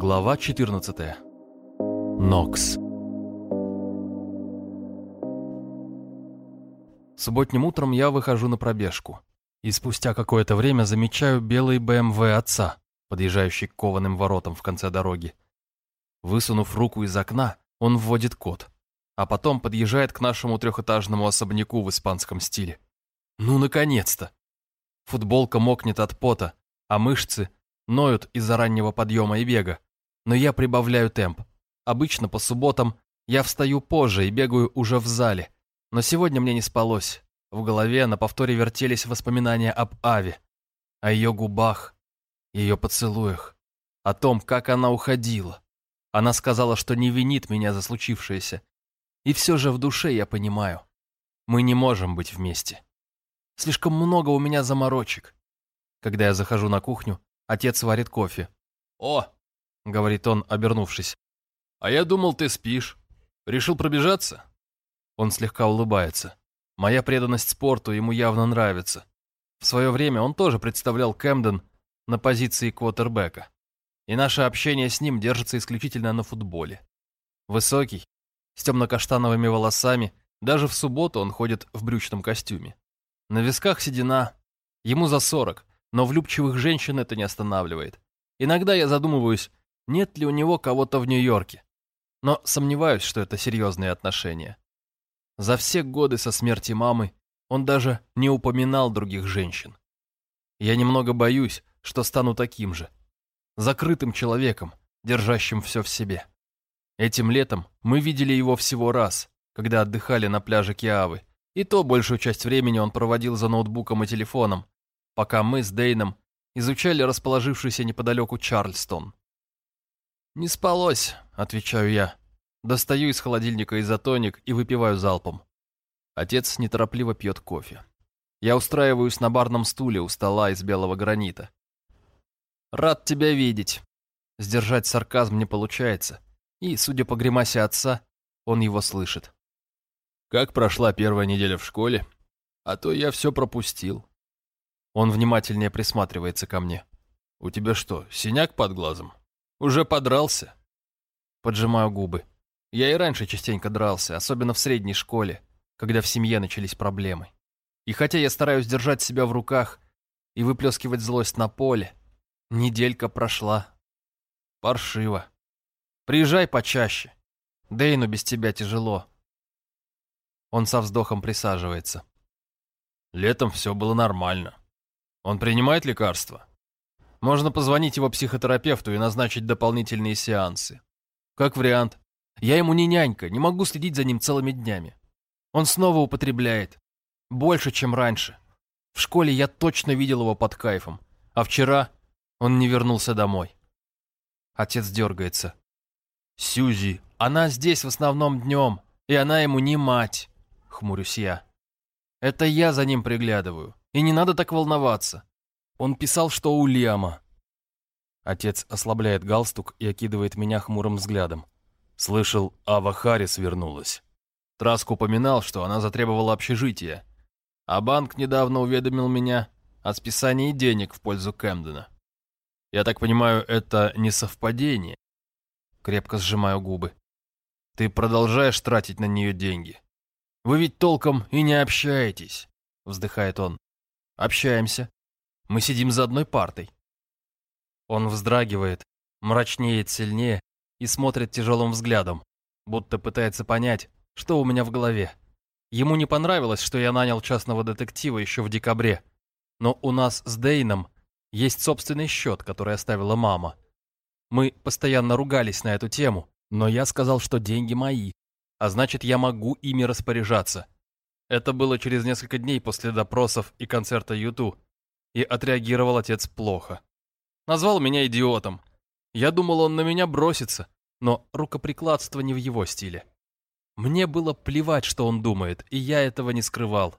Глава 14. Нокс. Субботним утром я выхожу на пробежку. И спустя какое-то время замечаю белый БМВ отца, подъезжающий к кованым воротам в конце дороги. Высунув руку из окна, он вводит код, а потом подъезжает к нашему трехэтажному особняку в испанском стиле. Ну, наконец-то! Футболка мокнет от пота, а мышцы ноют из-за раннего подъема и бега, но я прибавляю темп. Обычно по субботам я встаю позже и бегаю уже в зале, но сегодня мне не спалось. В голове на повторе вертелись воспоминания об Аве, о ее губах, ее поцелуях, о том, как она уходила. Она сказала, что не винит меня за случившееся. И все же в душе я понимаю, мы не можем быть вместе. Слишком много у меня заморочек. Когда я захожу на кухню, Отец варит кофе. «О!» — говорит он, обернувшись. «А я думал, ты спишь. Решил пробежаться?» Он слегка улыбается. Моя преданность спорту ему явно нравится. В свое время он тоже представлял Кэмден на позиции квотербека. И наше общение с ним держится исключительно на футболе. Высокий, с темно-каштановыми волосами, даже в субботу он ходит в брючном костюме. На висках седина, ему за сорок, но влюбчивых женщин это не останавливает. Иногда я задумываюсь, нет ли у него кого-то в Нью-Йорке. Но сомневаюсь, что это серьезные отношения. За все годы со смерти мамы он даже не упоминал других женщин. Я немного боюсь, что стану таким же. Закрытым человеком, держащим все в себе. Этим летом мы видели его всего раз, когда отдыхали на пляже Киавы, и то большую часть времени он проводил за ноутбуком и телефоном, пока мы с Дейном изучали расположившийся неподалеку Чарльстон. «Не спалось», — отвечаю я. Достаю из холодильника изотоник и выпиваю залпом. Отец неторопливо пьет кофе. Я устраиваюсь на барном стуле у стола из белого гранита. «Рад тебя видеть». Сдержать сарказм не получается, и, судя по гримасе отца, он его слышит. «Как прошла первая неделя в школе? А то я все пропустил». Он внимательнее присматривается ко мне. «У тебя что, синяк под глазом? Уже подрался?» Поджимаю губы. Я и раньше частенько дрался, особенно в средней школе, когда в семье начались проблемы. И хотя я стараюсь держать себя в руках и выплескивать злость на поле, неделька прошла. Паршиво. Приезжай почаще. Дейну без тебя тяжело. Он со вздохом присаживается. Летом все было нормально. Он принимает лекарства? Можно позвонить его психотерапевту и назначить дополнительные сеансы. Как вариант. Я ему не нянька, не могу следить за ним целыми днями. Он снова употребляет. Больше, чем раньше. В школе я точно видел его под кайфом. А вчера он не вернулся домой. Отец дергается. «Сюзи, она здесь в основном днем, и она ему не мать», — хмурюсь я. «Это я за ним приглядываю. И не надо так волноваться. Он писал, что у Лиама. Отец ослабляет галстук и окидывает меня хмурым взглядом. Слышал, Ава Харрис вернулась. Траск упоминал, что она затребовала общежитие. А банк недавно уведомил меня о списании денег в пользу Кэмдена. Я так понимаю, это не совпадение. Крепко сжимаю губы. Ты продолжаешь тратить на нее деньги. Вы ведь толком и не общаетесь, вздыхает он. Общаемся. Мы сидим за одной партой. Он вздрагивает, мрачнеет сильнее и смотрит тяжелым взглядом, будто пытается понять, что у меня в голове. Ему не понравилось, что я нанял частного детектива еще в декабре, но у нас с Дейном есть собственный счет, который оставила мама. Мы постоянно ругались на эту тему, но я сказал, что деньги мои, а значит, я могу ими распоряжаться. Это было через несколько дней после допросов и концерта Юту, и отреагировал отец плохо. Назвал меня идиотом. Я думал, он на меня бросится, но рукоприкладство не в его стиле. Мне было плевать, что он думает, и я этого не скрывал.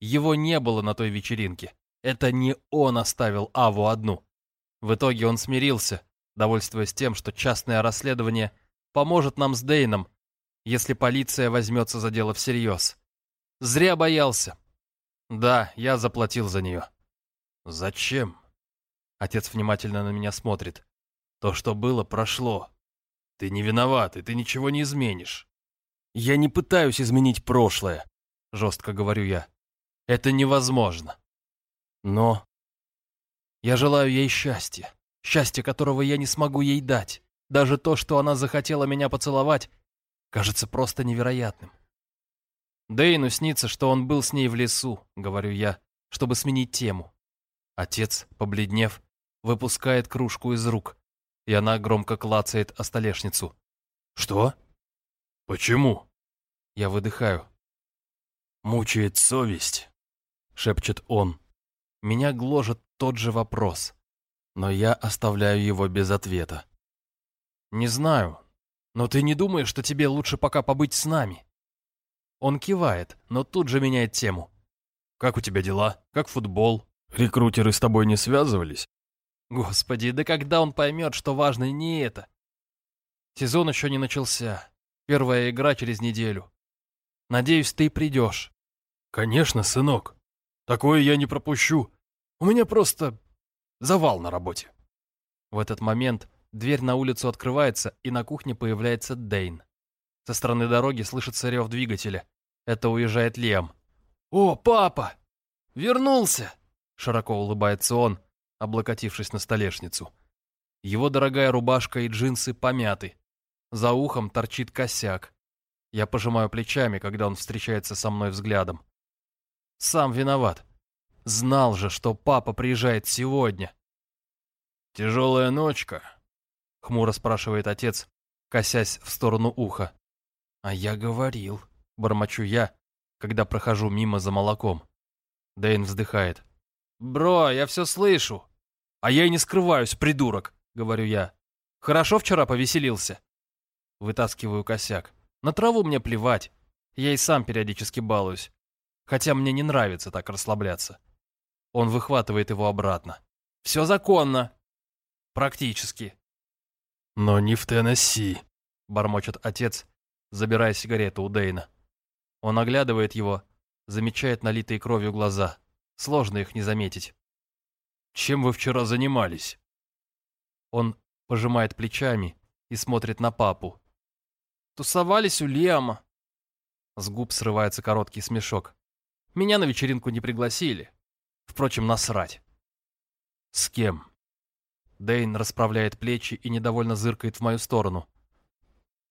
Его не было на той вечеринке. Это не он оставил Аву одну. В итоге он смирился, довольствуясь тем, что частное расследование поможет нам с Дейном, если полиция возьмется за дело всерьез. Зря боялся. Да, я заплатил за нее. Зачем? Отец внимательно на меня смотрит. То, что было, прошло. Ты не виноват, и ты ничего не изменишь. Я не пытаюсь изменить прошлое, жестко говорю я. Это невозможно. Но я желаю ей счастья, счастья, которого я не смогу ей дать. Даже то, что она захотела меня поцеловать, кажется просто невероятным. Дэйну снится, что он был с ней в лесу, говорю я, чтобы сменить тему. Отец, побледнев, выпускает кружку из рук, и она громко клацает о столешницу. «Что? Почему?» Я выдыхаю. «Мучает совесть», — шепчет он. Меня гложет тот же вопрос, но я оставляю его без ответа. «Не знаю, но ты не думаешь, что тебе лучше пока побыть с нами?» Он кивает, но тут же меняет тему. «Как у тебя дела? Как футбол? Рекрутеры с тобой не связывались?» Господи, да когда он поймет, что важно не это? Сезон еще не начался. Первая игра через неделю. Надеюсь, ты придешь. Конечно, сынок. Такое я не пропущу. У меня просто завал на работе. В этот момент дверь на улицу открывается, и на кухне появляется Дейн. Со стороны дороги слышится рев двигателя. Это уезжает Лем. «О, папа! Вернулся!» Широко улыбается он, облокотившись на столешницу. Его дорогая рубашка и джинсы помяты. За ухом торчит косяк. Я пожимаю плечами, когда он встречается со мной взглядом. Сам виноват. Знал же, что папа приезжает сегодня. «Тяжелая ночка?» — хмуро спрашивает отец, косясь в сторону уха. «А я говорил», — бормочу я, когда прохожу мимо за молоком. Дэйн вздыхает. «Бро, я все слышу. А я и не скрываюсь, придурок», — говорю я. «Хорошо вчера повеселился?» Вытаскиваю косяк. На траву мне плевать. Я и сам периодически балуюсь. Хотя мне не нравится так расслабляться. Он выхватывает его обратно. «Все законно». «Практически». «Но не в Теннесси», — бормочет отец, забирая сигарету у Дейна. Он оглядывает его, замечает налитые кровью глаза. Сложно их не заметить. «Чем вы вчера занимались?» Он пожимает плечами и смотрит на папу. «Тусовались у Лиама». С губ срывается короткий смешок. «Меня на вечеринку не пригласили. Впрочем, насрать». «С кем?» Дейн расправляет плечи и недовольно зыркает в мою сторону.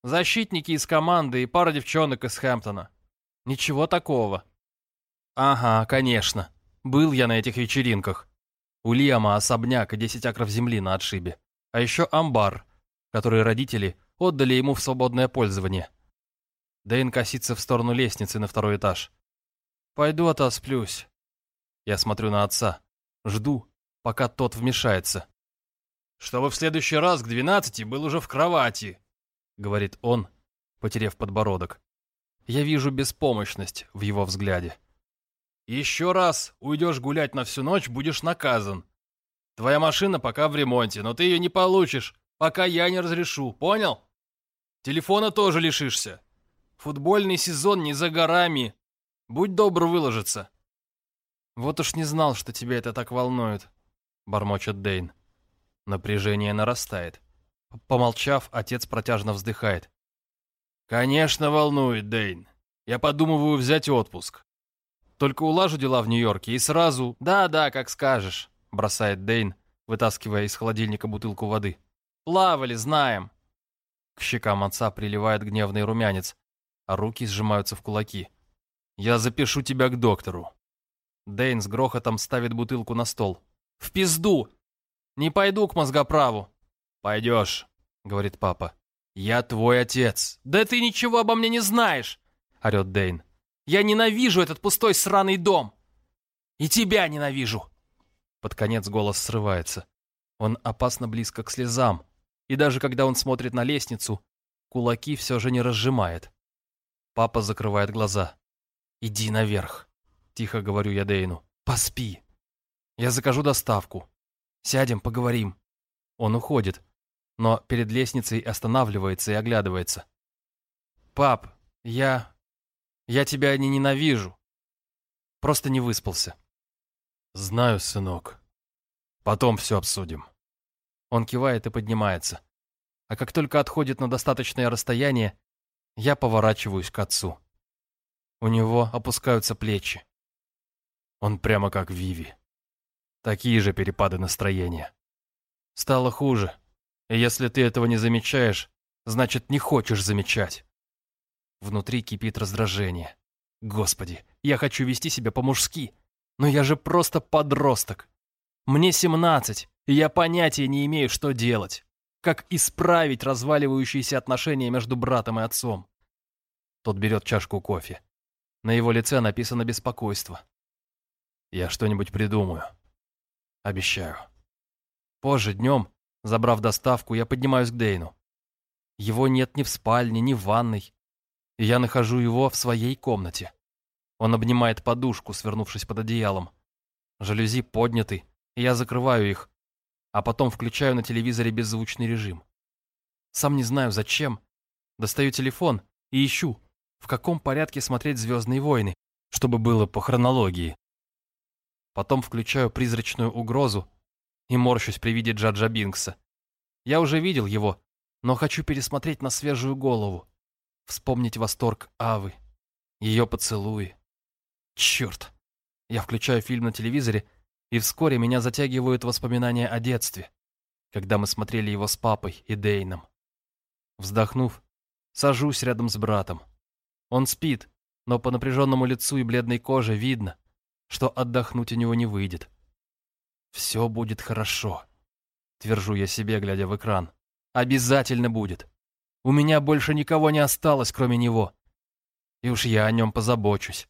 «Защитники из команды и пара девчонок из Хэмптона. Ничего такого». «Ага, конечно. Был я на этих вечеринках. У Лиама особняк и 10 акров земли на отшибе. А еще амбар, который родители отдали ему в свободное пользование. Дэйн косится в сторону лестницы на второй этаж. «Пойду отосплюсь». Я смотрю на отца. Жду, пока тот вмешается. «Чтобы в следующий раз к двенадцати был уже в кровати», — говорит он, потеряв подбородок. Я вижу беспомощность в его взгляде. Еще раз уйдешь гулять на всю ночь, будешь наказан. Твоя машина пока в ремонте, но ты ее не получишь, пока я не разрешу, понял? Телефона тоже лишишься. Футбольный сезон не за горами. Будь добр выложиться. Вот уж не знал, что тебя это так волнует, бормочет Дейн. Напряжение нарастает. Помолчав, отец протяжно вздыхает. «Конечно волнует, Дейн. Я подумываю взять отпуск. Только улажу дела в Нью-Йорке и сразу... Да-да, как скажешь, бросает Дейн, вытаскивая из холодильника бутылку воды. Плавали, знаем. К щекам отца приливает гневный румянец, а руки сжимаются в кулаки. Я запишу тебя к доктору. Дейн с грохотом ставит бутылку на стол. В пизду! Не пойду к мозгоправу. Пойдешь, говорит папа. Я твой отец. Да ты ничего обо мне не знаешь, орет Дейн. Я ненавижу этот пустой сраный дом. И тебя ненавижу. Под конец голос срывается. Он опасно близко к слезам. И даже когда он смотрит на лестницу, кулаки все же не разжимает. Папа закрывает глаза. «Иди наверх», — тихо говорю я Дейну. «Поспи. Я закажу доставку. Сядем, поговорим». Он уходит, но перед лестницей останавливается и оглядывается. «Пап, я... Я тебя не ненавижу. Просто не выспался. Знаю, сынок. Потом все обсудим. Он кивает и поднимается. А как только отходит на достаточное расстояние, я поворачиваюсь к отцу. У него опускаются плечи. Он прямо как Виви. Такие же перепады настроения. Стало хуже. И если ты этого не замечаешь, значит, не хочешь замечать. Внутри кипит раздражение. Господи, я хочу вести себя по-мужски, но я же просто подросток. Мне 17, и я понятия не имею, что делать. Как исправить разваливающиеся отношения между братом и отцом? Тот берет чашку кофе. На его лице написано беспокойство. Я что-нибудь придумаю. Обещаю. Позже, днем, забрав доставку, я поднимаюсь к Дейну. Его нет ни в спальне, ни в ванной. Я нахожу его в своей комнате. Он обнимает подушку, свернувшись под одеялом. Жалюзи подняты, и я закрываю их, а потом включаю на телевизоре беззвучный режим. Сам не знаю зачем. Достаю телефон и ищу, в каком порядке смотреть «Звездные войны», чтобы было по хронологии. Потом включаю призрачную угрозу и морщусь при виде Джаджа Бинкса. Я уже видел его, но хочу пересмотреть на свежую голову. Вспомнить восторг Авы, ее поцелуи. Черт! Я включаю фильм на телевизоре, и вскоре меня затягивают воспоминания о детстве, когда мы смотрели его с папой и Дейном. Вздохнув, сажусь рядом с братом. Он спит, но по напряженному лицу и бледной коже видно, что отдохнуть у него не выйдет. «Все будет хорошо», — твержу я себе, глядя в экран. «Обязательно будет. У меня больше никого не осталось, кроме него. И уж я о нем позабочусь».